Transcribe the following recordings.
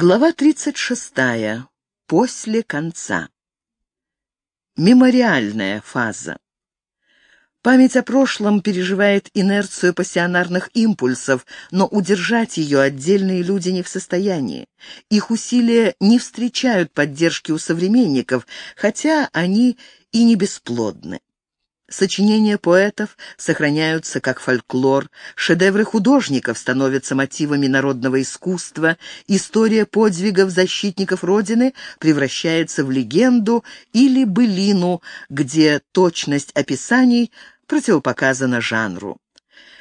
Глава 36. После конца. Мемориальная фаза. Память о прошлом переживает инерцию пассионарных импульсов, но удержать ее отдельные люди не в состоянии. Их усилия не встречают поддержки у современников, хотя они и не бесплодны. Сочинения поэтов сохраняются как фольклор, шедевры художников становятся мотивами народного искусства, история подвигов защитников Родины превращается в легенду или былину, где точность описаний противопоказана жанру.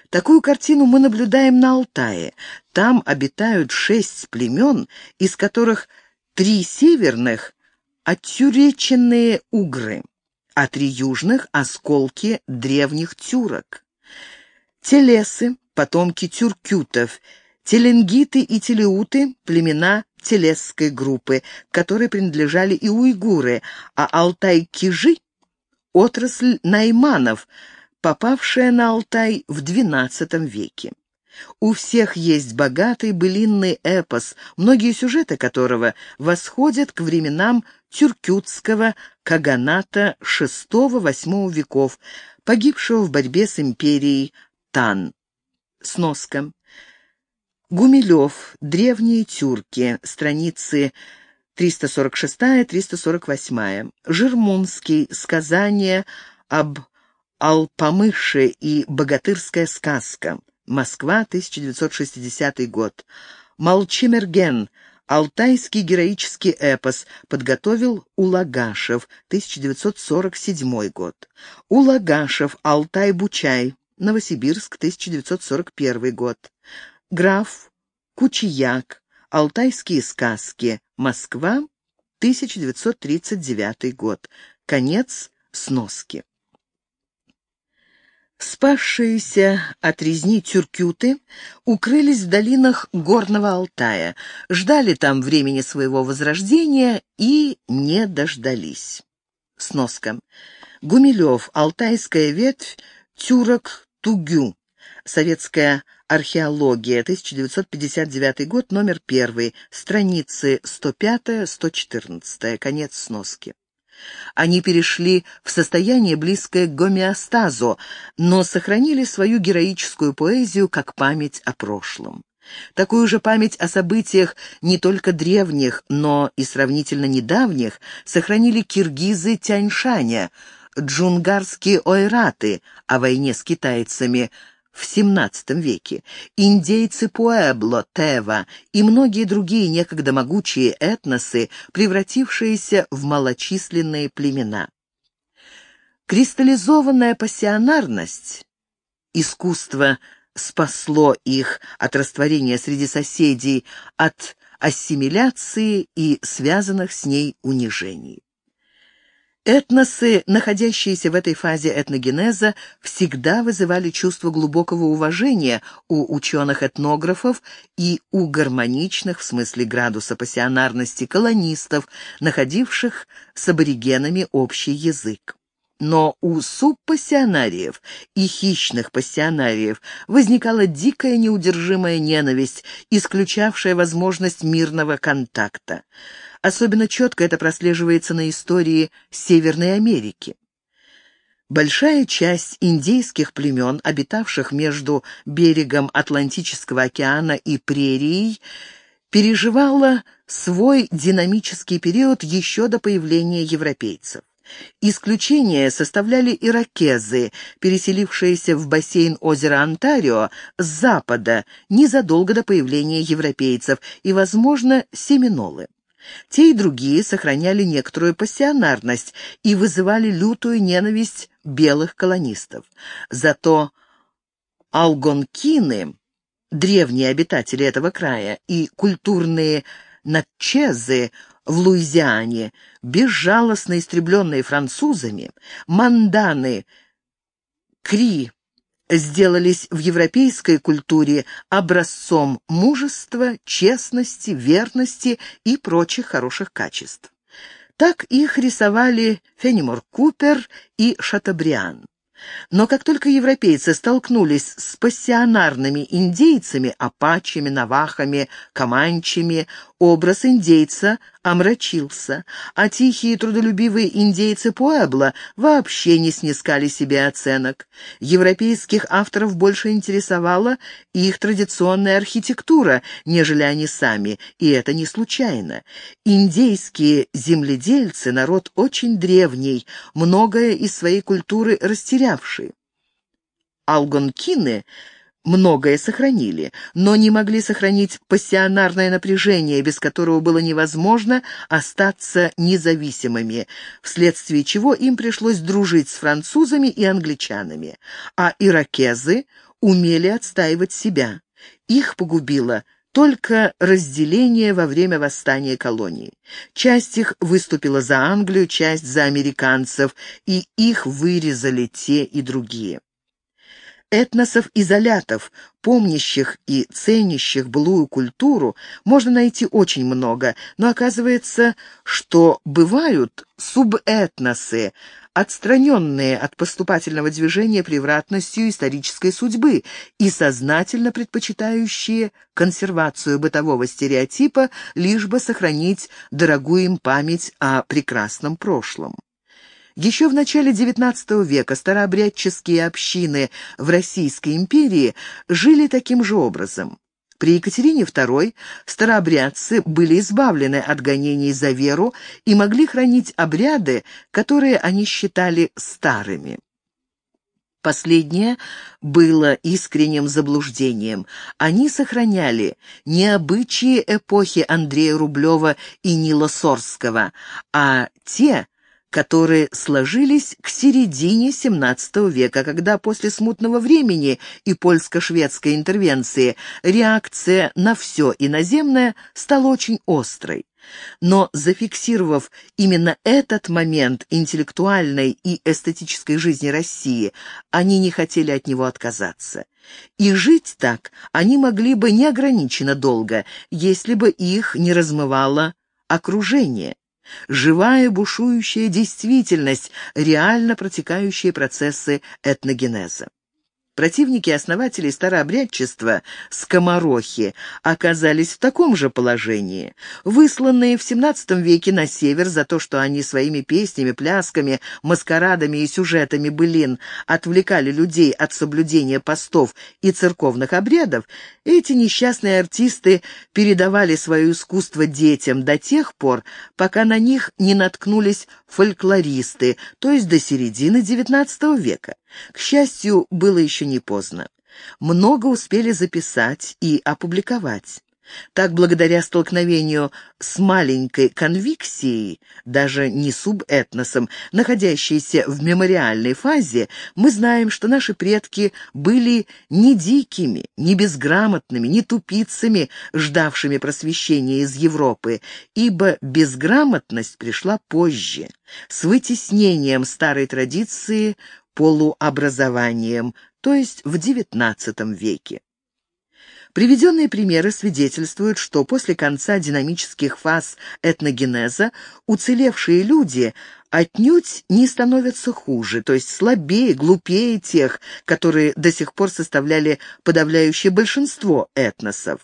Такую картину мы наблюдаем на Алтае. Там обитают шесть племен, из которых три северных — оттюреченные угры а три южных — осколки древних тюрок. Телесы — потомки тюркютов, теленгиты и телеуты — племена телесской группы, к которой принадлежали и уйгуры, а алтай-кижи — отрасль найманов, попавшая на Алтай в XII веке. У всех есть богатый былинный эпос, многие сюжеты которого восходят к временам тюркютского каганата VI-VIII веков, погибшего в борьбе с империей Тан. Сноска. Гумилев. Древние тюрки. Страницы 346-348. Жермунский. Сказание об Алпамыше и богатырская сказка. Москва, 1960 год. Молчимерген. Алтайский героический эпос подготовил Улагашев, 1947 год. Улагашев, Алтай-Бучай, Новосибирск, 1941 год. Граф Кучияк, Алтайские сказки, Москва, 1939 год. Конец сноски. Спасшиеся от резни тюркюты укрылись в долинах Горного Алтая, ждали там времени своего возрождения и не дождались. Сноска. Гумилев. Алтайская ветвь. Тюрок-Тугю. Советская археология. 1959 год. Номер 1. Страницы 105-114. Конец сноски. Они перешли в состояние, близкое к гомеостазу, но сохранили свою героическую поэзию как память о прошлом. Такую же память о событиях не только древних, но и сравнительно недавних сохранили киргизы Тяньшаня, джунгарские ойраты о войне с китайцами – в XVII веке, индейцы Пуэбло, Тева и многие другие некогда могучие этносы, превратившиеся в малочисленные племена. Кристаллизованная пассионарность, искусство спасло их от растворения среди соседей, от ассимиляции и связанных с ней унижений. Этносы, находящиеся в этой фазе этногенеза, всегда вызывали чувство глубокого уважения у ученых-этнографов и у гармоничных, в смысле градуса пассионарности, колонистов, находивших с аборигенами общий язык. Но у субпассионариев и хищных пассионариев возникала дикая неудержимая ненависть, исключавшая возможность мирного контакта. Особенно четко это прослеживается на истории Северной Америки. Большая часть индейских племен, обитавших между берегом Атлантического океана и прерией, переживала свой динамический период еще до появления европейцев. Исключение составляли иракезы, переселившиеся в бассейн озера Онтарио с запада незадолго до появления европейцев и, возможно, семинолы. Те и другие сохраняли некоторую пассионарность и вызывали лютую ненависть белых колонистов. Зато алгонкины, древние обитатели этого края, и культурные натчезы в Луизиане, безжалостно истребленные французами, манданы, кри, сделались в европейской культуре образцом мужества, честности, верности и прочих хороших качеств. Так их рисовали Фенимор Купер и Шатабриан. Но как только европейцы столкнулись с пассионарными индейцами, апачами, навахами, команчами, образ индейца омрачился, а тихие трудолюбивые индейцы Пуэбла вообще не снискали себе оценок. Европейских авторов больше интересовала их традиционная архитектура, нежели они сами, и это не случайно. Индейские земледельцы — народ очень древний, многое из своей культуры растерявший. Алгонкины — многое сохранили, но не могли сохранить пассионарное напряжение, без которого было невозможно остаться независимыми, вследствие чего им пришлось дружить с французами и англичанами, а иракезы умели отстаивать себя. Их погубило только разделение во время восстания колоний. Часть их выступила за Англию, часть за американцев, и их вырезали те и другие этносов-изолятов, помнящих и ценящих былую культуру, можно найти очень много, но оказывается, что бывают субэтносы, отстраненные от поступательного движения превратностью исторической судьбы и сознательно предпочитающие консервацию бытового стереотипа, лишь бы сохранить дорогую им память о прекрасном прошлом. Еще в начале XIX века старообрядческие общины в Российской империи жили таким же образом. При Екатерине II старообрядцы были избавлены от гонений за веру и могли хранить обряды, которые они считали старыми. Последнее было искренним заблуждением. Они сохраняли не обычаи эпохи Андрея Рублева и Нила Сорского, а те, которые сложились к середине XVII века, когда после смутного времени и польско-шведской интервенции реакция на все иноземное стала очень острой. Но зафиксировав именно этот момент интеллектуальной и эстетической жизни России, они не хотели от него отказаться. И жить так они могли бы неограниченно долго, если бы их не размывало окружение. Живая бушующая действительность, реально протекающие процессы этногенеза. Противники основателей старообрядчества, скоморохи, оказались в таком же положении. Высланные в XVII веке на север за то, что они своими песнями, плясками, маскарадами и сюжетами былин отвлекали людей от соблюдения постов и церковных обрядов, эти несчастные артисты передавали свое искусство детям до тех пор, пока на них не наткнулись фольклористы, то есть до середины XIX века. К счастью, было еще не поздно. Много успели записать и опубликовать. Так, благодаря столкновению с маленькой конвиксией, даже не субэтносом, находящейся в мемориальной фазе, мы знаем, что наши предки были не дикими, не безграмотными, не тупицами, ждавшими просвещения из Европы, ибо безграмотность пришла позже, с вытеснением старой традиции полуобразованием, то есть в XIX веке. Приведенные примеры свидетельствуют, что после конца динамических фаз этногенеза уцелевшие люди отнюдь не становятся хуже, то есть слабее, глупее тех, которые до сих пор составляли подавляющее большинство этносов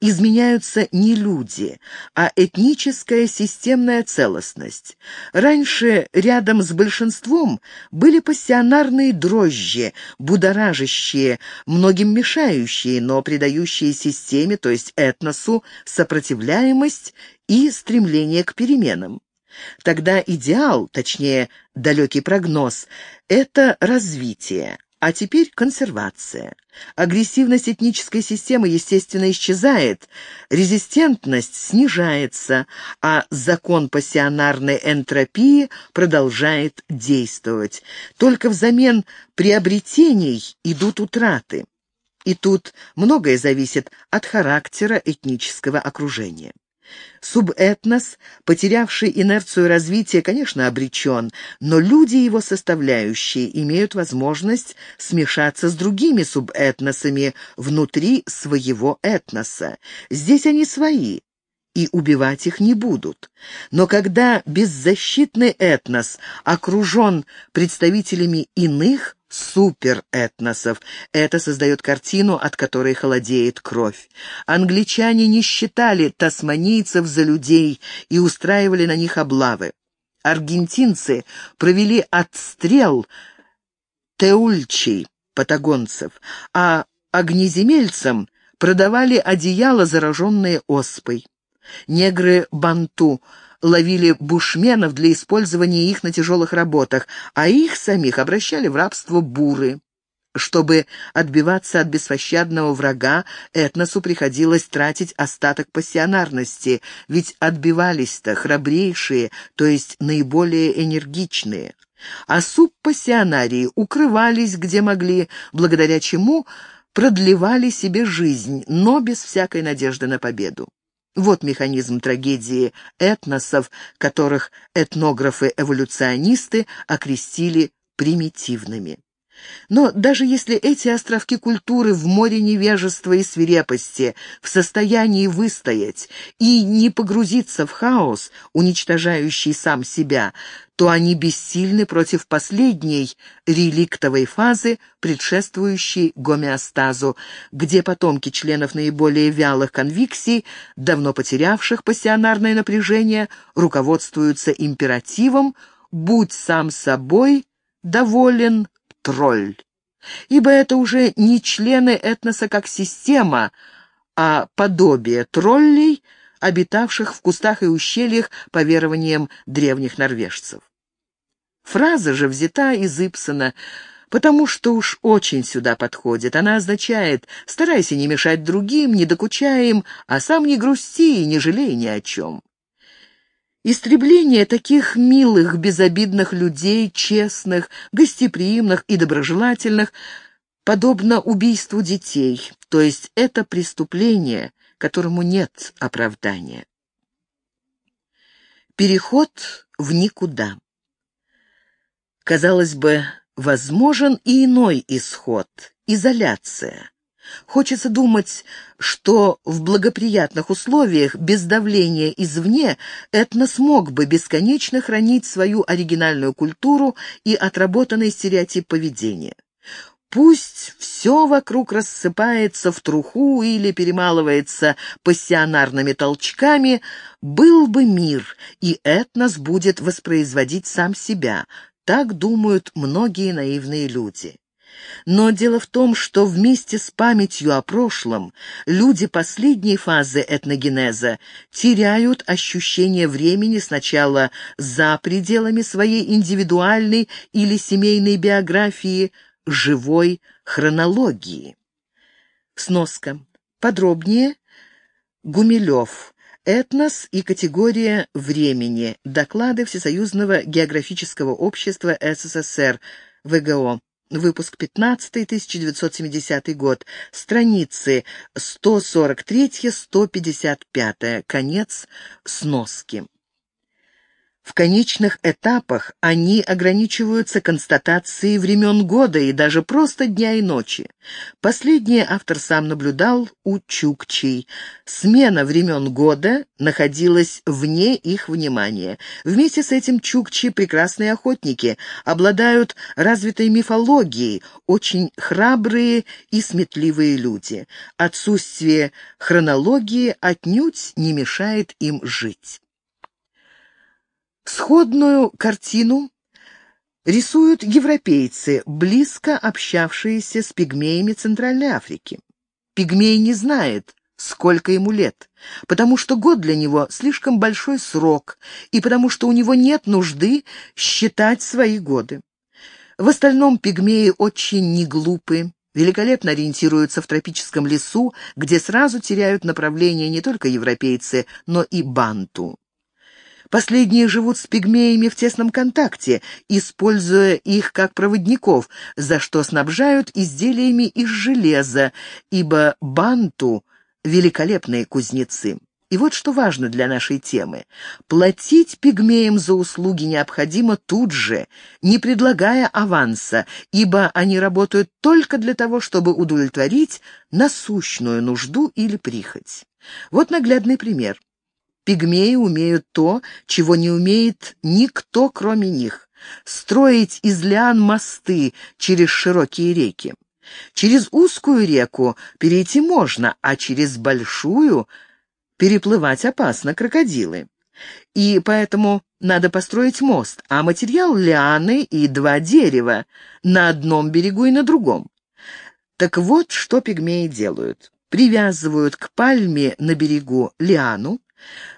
изменяются не люди, а этническая системная целостность. Раньше рядом с большинством были пассионарные дрожжи, будоражащие, многим мешающие, но придающие системе, то есть этносу, сопротивляемость и стремление к переменам. Тогда идеал, точнее, далекий прогноз, это развитие, а теперь консервация. Агрессивность этнической системы, естественно, исчезает, резистентность снижается, а закон пассионарной энтропии продолжает действовать. Только взамен приобретений идут утраты. И тут многое зависит от характера этнического окружения. Субэтнос, потерявший инерцию развития, конечно, обречен, но люди его составляющие имеют возможность смешаться с другими субэтносами внутри своего этноса. Здесь они свои, и убивать их не будут. Но когда беззащитный этнос окружен представителями иных суперэтносов. Это создает картину, от которой холодеет кровь. Англичане не считали тасманийцев за людей и устраивали на них облавы. Аргентинцы провели отстрел теульчей, патагонцев, а огнеземельцам продавали одеяла, зараженные оспой. Негры-банту ловили бушменов для использования их на тяжелых работах, а их самих обращали в рабство буры. Чтобы отбиваться от беспощадного врага, этносу приходилось тратить остаток пассионарности, ведь отбивались-то храбрейшие, то есть наиболее энергичные. А субпассионарии укрывались где могли, благодаря чему продлевали себе жизнь, но без всякой надежды на победу. Вот механизм трагедии этносов, которых этнографы-эволюционисты окрестили примитивными. Но даже если эти островки культуры в море невежества и свирепости в состоянии выстоять и не погрузиться в хаос, уничтожающий сам себя, то они бессильны против последней реликтовой фазы, предшествующей гомеостазу, где потомки членов наиболее вялых конвиксий, давно потерявших пассионарное напряжение, руководствуются императивом «будь сам собой доволен тролль, ибо это уже не члены этноса как система, а подобие троллей, обитавших в кустах и ущельях по верованиям древних норвежцев. Фраза же взята из Ипсона, потому что уж очень сюда подходит. Она означает «старайся не мешать другим, не докучай им, а сам не грусти и не жалей ни о чем». Истребление таких милых, безобидных людей, честных, гостеприимных и доброжелательных, подобно убийству детей, то есть это преступление, которому нет оправдания. Переход в никуда. Казалось бы, возможен и иной исход – изоляция. Хочется думать, что в благоприятных условиях, без давления извне, Этно смог бы бесконечно хранить свою оригинальную культуру и отработанный стереотип поведения. Пусть все вокруг рассыпается в труху или перемалывается пассионарными толчками, был бы мир, и этнос будет воспроизводить сам себя. Так думают многие наивные люди. Но дело в том, что вместе с памятью о прошлом люди последней фазы этногенеза теряют ощущение времени сначала за пределами своей индивидуальной или семейной биографии, живой хронологии. Сноска. Подробнее. Гумилев. Этнос и категория времени. Доклады Всесоюзного географического общества СССР. ВГО. Выпуск 15, 1970 год. Страницы 143-155. Конец сноски. В конечных этапах они ограничиваются констатацией времен года и даже просто дня и ночи. Последнее автор сам наблюдал у чукчей. Смена времен года находилась вне их внимания. Вместе с этим чукчи — прекрасные охотники, обладают развитой мифологией, очень храбрые и сметливые люди. Отсутствие хронологии отнюдь не мешает им жить. Сходную картину рисуют европейцы, близко общавшиеся с пигмеями Центральной Африки. Пигмей не знает, сколько ему лет, потому что год для него слишком большой срок, и потому что у него нет нужды считать свои годы. В остальном пигмеи очень неглупы, великолепно ориентируются в тропическом лесу, где сразу теряют направление не только европейцы, но и банту. Последние живут с пигмеями в тесном контакте, используя их как проводников, за что снабжают изделиями из железа, ибо банту — великолепные кузнецы. И вот что важно для нашей темы. Платить пигмеям за услуги необходимо тут же, не предлагая аванса, ибо они работают только для того, чтобы удовлетворить насущную нужду или прихоть. Вот наглядный пример. Пигмеи умеют то, чего не умеет никто, кроме них. строить из лиан мосты через широкие реки. Через узкую реку перейти можно, а через большую переплывать опасно крокодилы. И поэтому надо построить мост, а материал — лианы и два дерева на одном берегу и на другом. Так вот, что пигмеи делают. Привязывают к пальме на берегу лиану,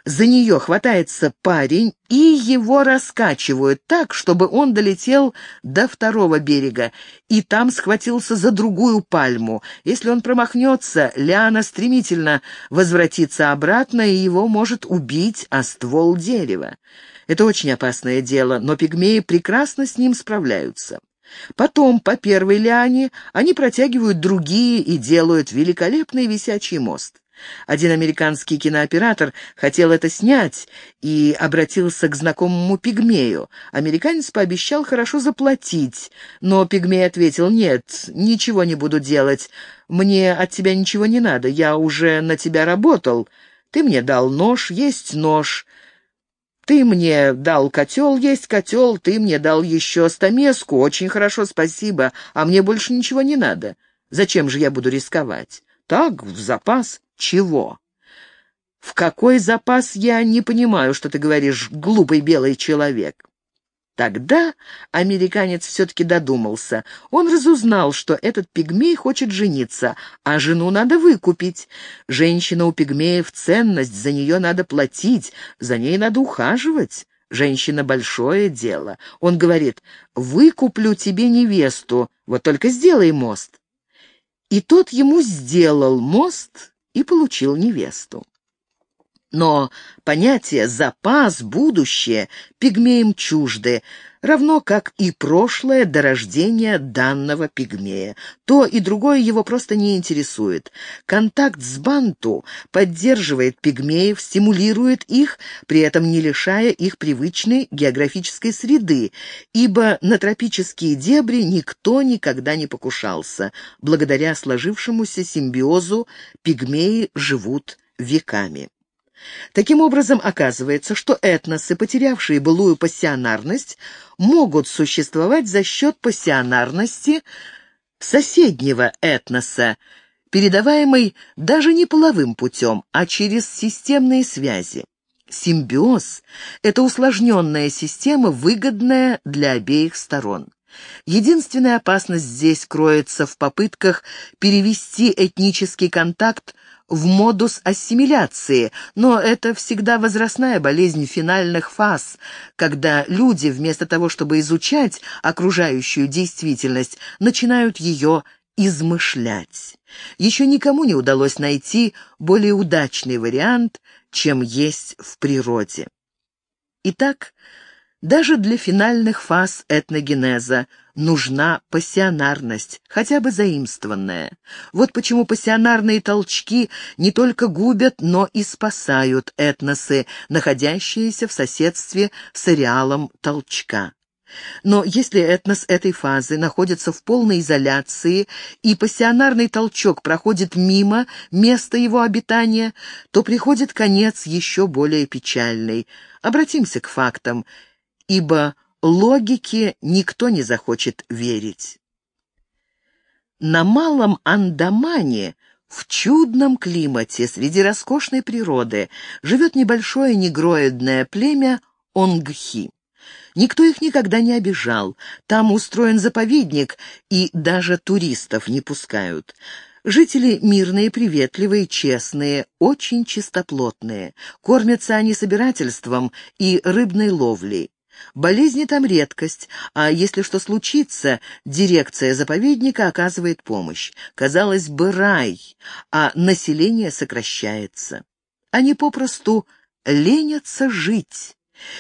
за нее хватается парень, и его раскачивают так, чтобы он долетел до второго берега, и там схватился за другую пальму. Если он промахнется, Лиана стремительно возвратится обратно, и его может убить о ствол дерева. Это очень опасное дело, но пигмеи прекрасно с ним справляются. Потом, по первой лиане, они протягивают другие и делают великолепный висячий мост. Один американский кинооператор хотел это снять и обратился к знакомому пигмею. Американец пообещал хорошо заплатить, но пигмей ответил, «Нет, ничего не буду делать. Мне от тебя ничего не надо. Я уже на тебя работал. Ты мне дал нож, есть нож». Ты мне дал котел, есть котел, ты мне дал еще стамеску, очень хорошо, спасибо, а мне больше ничего не надо. Зачем же я буду рисковать? Так, в запас. Чего? В какой запас, я не понимаю, что ты говоришь, глупый белый человек. Тогда американец все-таки додумался. Он разузнал, что этот пигмей хочет жениться, а жену надо выкупить. Женщина у пигмеев ценность, за нее надо платить, за ней надо ухаживать. Женщина — большое дело. Он говорит, выкуплю тебе невесту, вот только сделай мост. И тот ему сделал мост и получил невесту. Но понятие «запас», «будущее» пигмеям чужды, равно как и прошлое до рождения данного пигмея. То и другое его просто не интересует. Контакт с банту поддерживает пигмеев, стимулирует их, при этом не лишая их привычной географической среды, ибо на тропические дебри никто никогда не покушался. Благодаря сложившемуся симбиозу пигмеи живут веками. Таким образом, оказывается, что этносы, потерявшие былую пассионарность, могут существовать за счет пассионарности соседнего этноса, передаваемой даже не половым путем, а через системные связи. Симбиоз – это усложненная система, выгодная для обеих сторон. Единственная опасность здесь кроется в попытках перевести этнический контакт в модус ассимиляции, но это всегда возрастная болезнь финальных фаз, когда люди, вместо того, чтобы изучать окружающую действительность, начинают ее измышлять. Еще никому не удалось найти более удачный вариант, чем есть в природе. Итак, даже для финальных фаз этногенеза нужна пассионарность, хотя бы заимствованная. Вот почему пассионарные толчки не только губят, но и спасают этносы, находящиеся в соседстве с ареалом толчка. Но если этнос этой фазы находится в полной изоляции и пассионарный толчок проходит мимо места его обитания, то приходит конец еще более печальный. Обратимся к фактам – ибо логике никто не захочет верить. На Малом Андамане, в чудном климате, среди роскошной природы, живет небольшое негроидное племя Онгхи. Никто их никогда не обижал. Там устроен заповедник, и даже туристов не пускают. Жители мирные, приветливые, честные, очень чистоплотные. Кормятся они собирательством и рыбной ловлей. Болезни там редкость, а если что случится, дирекция заповедника оказывает помощь. Казалось бы, рай, а население сокращается. Они попросту ленятся жить.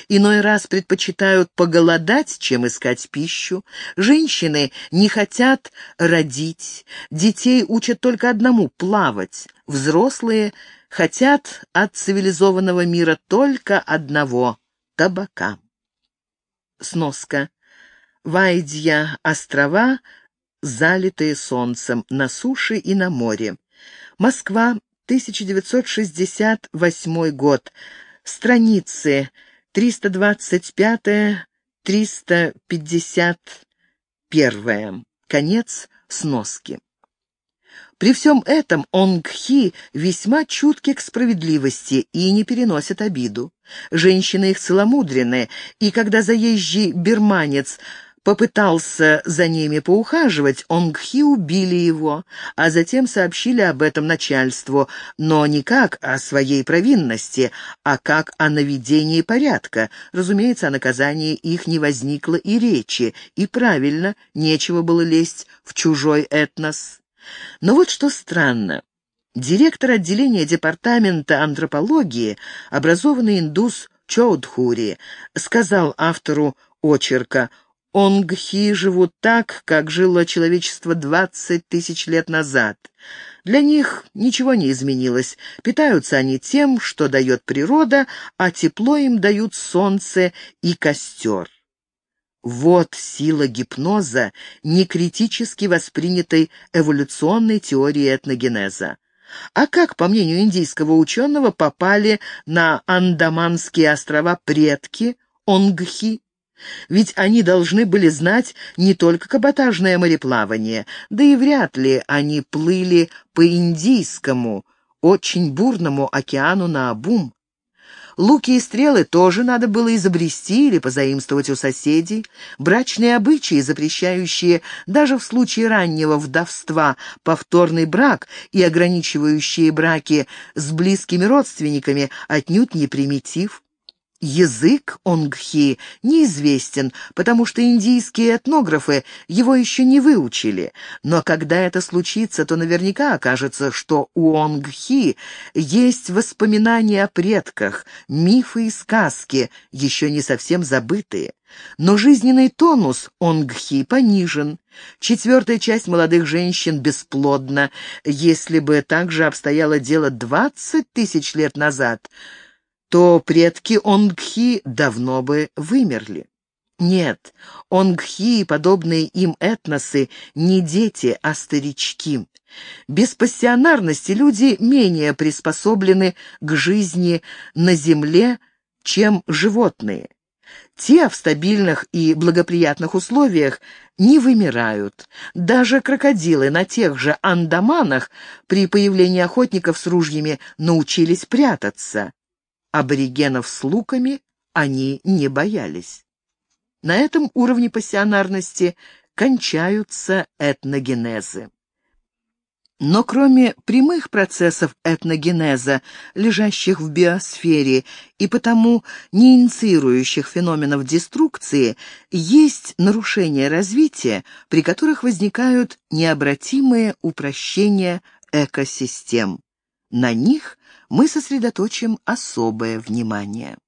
Иной раз предпочитают поголодать, чем искать пищу. Женщины не хотят родить. Детей учат только одному — плавать. Взрослые хотят от цивилизованного мира только одного — табака. Сноска. Вайдья острова, залитые солнцем, на суше и на море. Москва, 1968 год. Страницы 325 351. Конец сноски. При всем этом Онгхи весьма чутки к справедливости и не переносят обиду. Женщины их целомудренные, и когда заезжий берманец попытался за ними поухаживать, Онгхи убили его, а затем сообщили об этом начальству, но не как о своей провинности, а как о наведении порядка. Разумеется, о наказании их не возникло и речи, и правильно, нечего было лезть в чужой этнос. Но вот что странно. Директор отделения департамента антропологии, образованный индус Чоудхури, сказал автору очерка Онгхи живут так, как жило человечество двадцать тысяч лет назад. Для них ничего не изменилось. Питаются они тем, что дает природа, а тепло им дают солнце и костер. Вот сила гипноза, некритически воспринятой эволюционной теории этногенеза. А как, по мнению индийского ученого, попали на Андаманские острова предки Онгхи? Ведь они должны были знать не только каботажное мореплавание, да и вряд ли они плыли по Индийскому, очень бурному океану на обум. Луки и стрелы тоже надо было изобрести или позаимствовать у соседей. Брачные обычаи, запрещающие даже в случае раннего вдовства повторный брак и ограничивающие браки с близкими родственниками, отнюдь не примитив. Язык онгхи неизвестен, потому что индийские этнографы его еще не выучили. Но когда это случится, то наверняка окажется, что у онгхи есть воспоминания о предках, мифы и сказки, еще не совсем забытые. Но жизненный тонус онгхи понижен. Четвертая часть молодых женщин бесплодна. Если бы так же обстояло дело двадцать тысяч лет назад — то предки Онгхи давно бы вымерли. Нет, Онгхи и подобные им этносы не дети, а старички. Без пассионарности люди менее приспособлены к жизни на земле, чем животные. Те в стабильных и благоприятных условиях не вымирают. Даже крокодилы на тех же Андаманах при появлении охотников с ружьями научились прятаться. Аборигенов с луками они не боялись. На этом уровне пассионарности кончаются этногенезы. Но кроме прямых процессов этногенеза, лежащих в биосфере и потому не инициирующих феноменов деструкции, есть нарушения развития, при которых возникают необратимые упрощения экосистем. На них мы сосредоточим особое внимание.